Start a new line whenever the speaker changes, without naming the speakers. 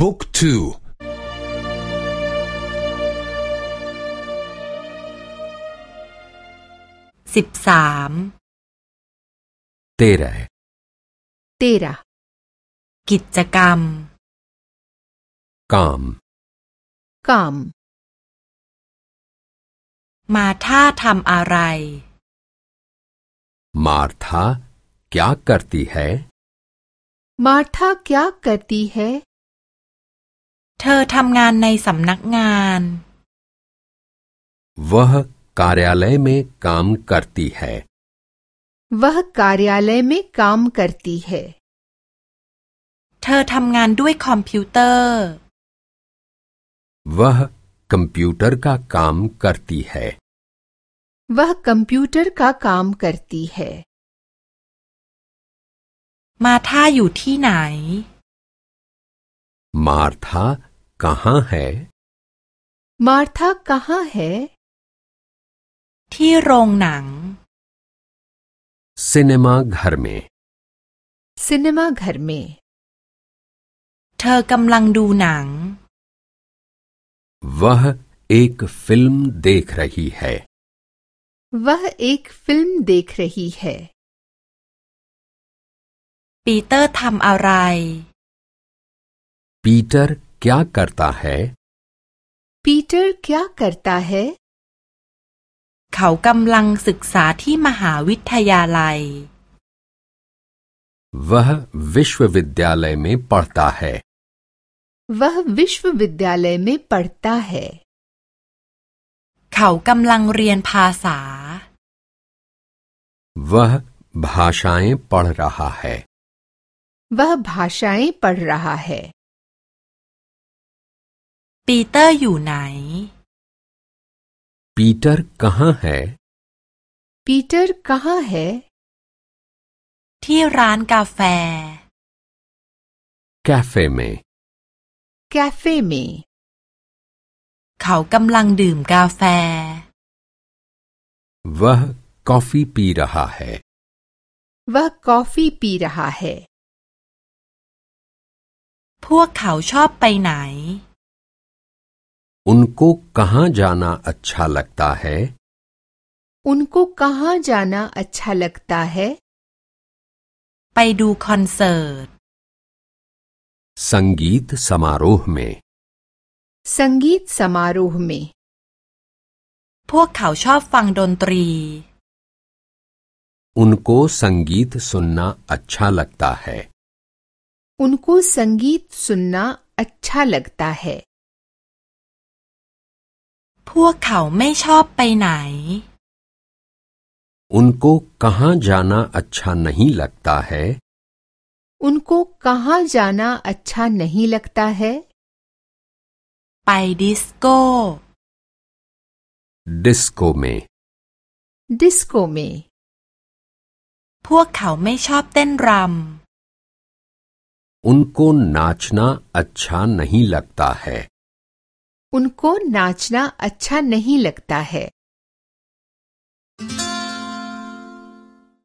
บุ๊กทู
สิบสาม
तेरह
तेरह
กิจกรรม
काम
काम
มาท่าทำอะไร
मार्था क्या करती है
मार्था क्या करती है
เธอทำงานในสำนักงาน
वह कार्यालय में काम करती है
वह कार्यालय में काम करती है
เธอทำงานด้วยคอมพิวเตอร์
वह कंप्यूटर का काम करती है
वह कंप्यूटर का काम करती है
มาท่าอยู่ที่ไหน
मार्था कहाँ है
मार्था कहाँ है
ที่โรงหนัง
सिनेमा घर में
सिनेमा घर में
เธอกำลังดูหนัง
वह एक फिल्म देख रही है
वह एक फिल्म देख रही है
ปีเตอร์ทำอะไร
पीटर क्या करता है
पीटर क्या करता है
เขากำลังศึกษาที่มหาวิทยาลัย
वह विश्वविद्यालय में पढ़ता है
वह विश्वविद्यालय में पढ़ता है
เขากำลังเรียนภาษา
वह भाषाएं पढ़ रहा है
वह भाषाएं पढ़ रहा है
ปีเตอร์อยู่ไหน
पीटर कहाँ है
पीटर कहाँ है
ที่ร้านกาแฟ
कैफे में
कैफे में
เขากำลังดื่มกาแฟ
वह कॉफी पी रहा है
वह कॉफी पी रहा है
พวกเขาชอบไปไหน
उनको कहाँ जाना अच्छा लगता है
उनको कहाँ जाना अच्छा लगता है
ไปดูคอนเสิร์ต
संगीत समारोह में
संगीत समारोह में
พวกเขาชอบฟังดนตรี
उनको संगीत सुनना अच्छा लगता है
उनको संगीत सुनना अच्छा लगता है
พวกเขาไม่ชอบไปไหน
उनको कहाँ जाना अच्छा नहीं लगता है
उनको कहाँ जाना अच्छा नहीं लगता है
ไปดิสโก้
डिस्को में
डिस्को में
พวกเขาไม่ชอบเต้นร
उनको नाचना अच्छा नहीं लगता है
उनको नाचना अच्छा नहीं लगता है।